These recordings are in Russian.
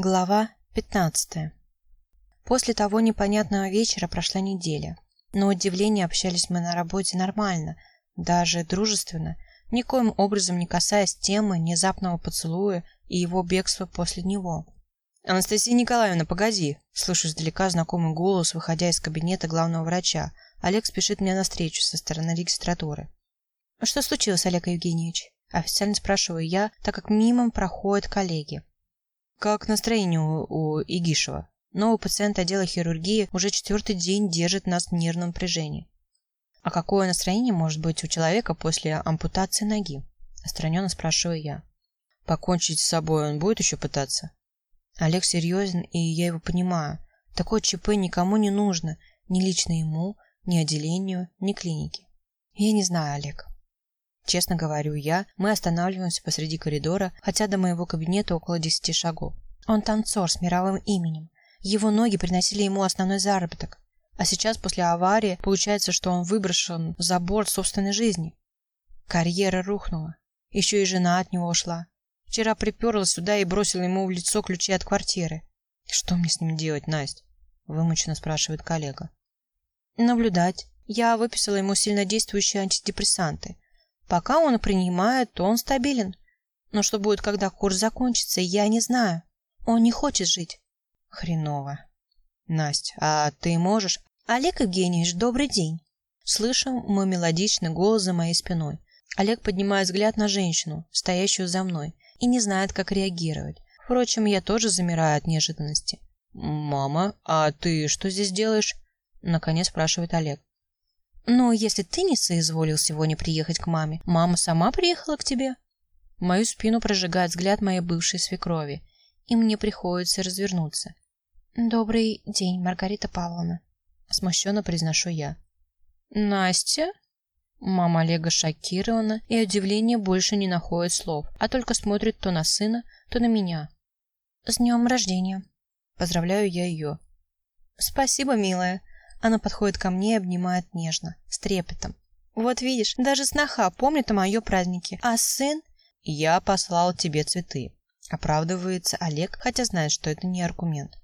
Глава 15. После того непонятного вечера прошла неделя. Но удивление общались мы на работе нормально, даже дружественно, никоим образом не касаясь темы внезапного поцелуя и его бегства после него. «Анастасия Николаевна, погоди!» Слышу издалека знакомый голос, выходя из кабинета главного врача. Олег спешит мне навстречу со стороны регистратуры. «Что случилось, Олег Евгеньевич?» Официально спрашиваю я, так как мимо проходят коллеги. Как настроение у, у Игишева? Новый пациент отдела хирургии уже четвертый день держит нас в нервном напряжении. А какое настроение может быть у человека после ампутации ноги? Остраненно спрашиваю я. Покончить с собой он будет еще пытаться? Олег серьезен, и я его понимаю. Такое ЧП никому не нужно, ни лично ему, ни отделению, ни клинике. Я не знаю, Олег. Честно говорю я, мы останавливаемся посреди коридора, хотя до моего кабинета около десяти шагов. Он танцор с мировым именем. Его ноги приносили ему основной заработок. А сейчас, после аварии, получается, что он выброшен за борт собственной жизни. Карьера рухнула. Еще и жена от него ушла. Вчера приперлась сюда и бросила ему в лицо ключи от квартиры. «Что мне с ним делать, Настя?» – вымученно спрашивает коллега. «Наблюдать. Я выписала ему сильнодействующие антидепрессанты. Пока он принимает, то он стабилен. Но что будет, когда курс закончится, я не знаю. Он не хочет жить. Хреново. Настя, а ты можешь? Олег Евгеньевич, добрый день. Слышу мой мелодичный голос за моей спиной. Олег поднимает взгляд на женщину, стоящую за мной, и не знает, как реагировать. Впрочем, я тоже замираю от неожиданности. «Мама, а ты что здесь делаешь?» Наконец спрашивает Олег. Но если ты не соизволил сегодня приехать к маме, мама сама приехала к тебе. Мою спину прожигает взгляд моей бывшей свекрови, и мне приходится развернуться. Добрый день, Маргарита Павловна, смущенно произношу я. Настя? Мама Олега шокирована, и удивление больше не находит слов, а только смотрит то на сына, то на меня. С днем рождения. Поздравляю я ее. Спасибо, милая. Она подходит ко мне и обнимает нежно, с трепетом. Вот видишь, даже сноха помнит о моем празднике, а сын... Я послал тебе цветы. Оправдывается Олег, хотя знает, что это не аргумент.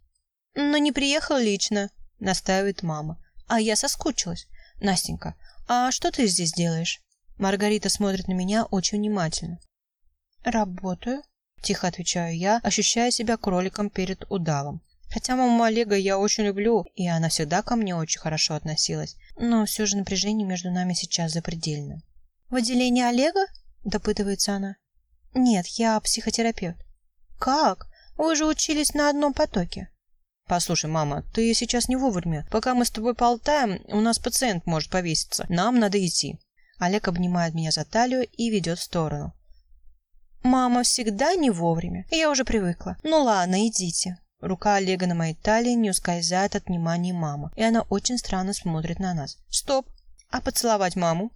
Но не приехал лично, настаивает мама. А я соскучилась. Настенька, а что ты здесь делаешь? Маргарита смотрит на меня очень внимательно. Работаю, тихо отвечаю я, ощущая себя кроликом перед удавом. Хотя маму Олега я очень люблю, и она всегда ко мне очень хорошо относилась, но все же напряжение между нами сейчас запредельно. «В отделении Олега?» – допытывается она. «Нет, я психотерапевт». «Как? Вы же учились на одном потоке». «Послушай, мама, ты сейчас не вовремя. Пока мы с тобой болтаем, у нас пациент может повеситься. Нам надо идти». Олег обнимает меня за талию и ведет в сторону. «Мама всегда не вовремя. Я уже привыкла. Ну ладно, идите». Рука Олега на моей талии не ускользает от внимания мамы, и она очень странно смотрит на нас. «Стоп! А поцеловать маму?»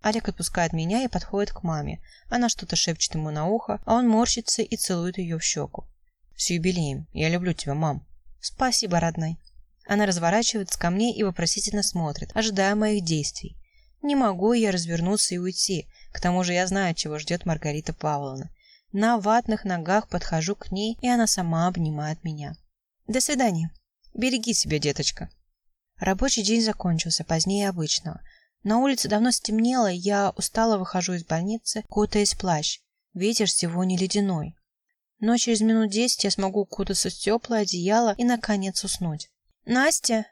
Олег отпускает меня и подходит к маме. Она что-то шепчет ему на ухо, а он морщится и целует ее в щеку. «С юбилеем! Я люблю тебя, мам!» «Спасибо, родной!» Она разворачивается ко мне и вопросительно смотрит, ожидая моих действий. Не могу я развернуться и уйти. К тому же я знаю, чего ждет Маргарита Павловна. На ватных ногах подхожу к ней, и она сама обнимает меня. До свидания. Береги себя, деточка. Рабочий день закончился позднее обычного. На улице давно стемнело, я устало выхожу из больницы, кутаясь в плащ. Ветер сегодня ледяной. Но через минут десять я смогу укутаться в теплое одеяло и, наконец, уснуть. «Настя!»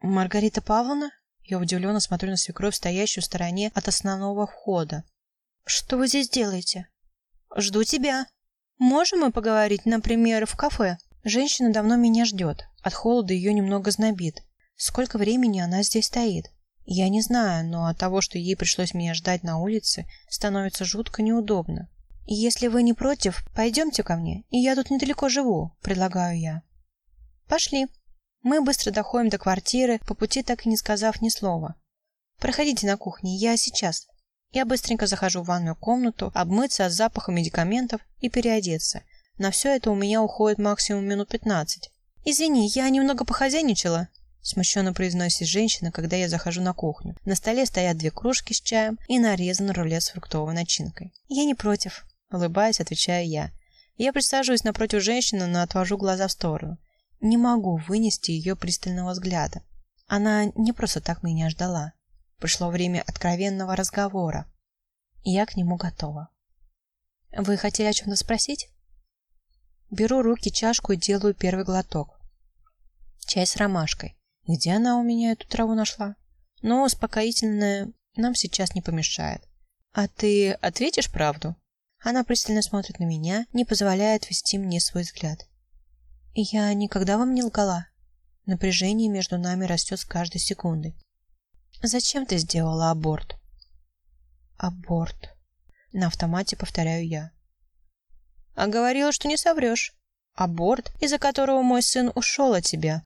«Маргарита Павловна?» Я удивленно смотрю на свекровь, стоящую в стороне от основного входа. «Что вы здесь делаете?» Жду тебя. Можем мы поговорить, например, в кафе? Женщина давно меня ждет. От холода ее немного знобит. Сколько времени она здесь стоит? Я не знаю, но от того, что ей пришлось меня ждать на улице, становится жутко неудобно. Если вы не против, пойдемте ко мне, и я тут недалеко живу, предлагаю я. Пошли. Мы быстро доходим до квартиры, по пути так и не сказав ни слова. Проходите на кухню, я сейчас. Я быстренько захожу в ванную комнату, обмыться от запаха медикаментов и переодеться. На все это у меня уходит максимум минут пятнадцать. «Извини, я немного похозяйничала», – смущенно произносит женщина, когда я захожу на кухню. На столе стоят две кружки с чаем и нарезан рулет с фруктовой начинкой. «Я не против», – улыбаясь, отвечаю я. Я присаживаюсь напротив женщины, но отвожу глаза в сторону. Не могу вынести ее пристального взгляда. Она не просто так меня ждала. Пришло время откровенного разговора. Я к нему готова. Вы хотели о чем-то спросить? Беру руки чашку и делаю первый глоток. Чай с ромашкой. Где она у меня эту траву нашла? Но успокоительное нам сейчас не помешает. А ты ответишь правду? Она пристально смотрит на меня, не позволяет вести мне свой взгляд. Я никогда вам не лгала. Напряжение между нами растет с каждой секундой. Зачем ты сделала аборт? Аборт. На автомате повторяю я. А говорила, что не соврешь. Аборт, из-за которого мой сын ушел от тебя.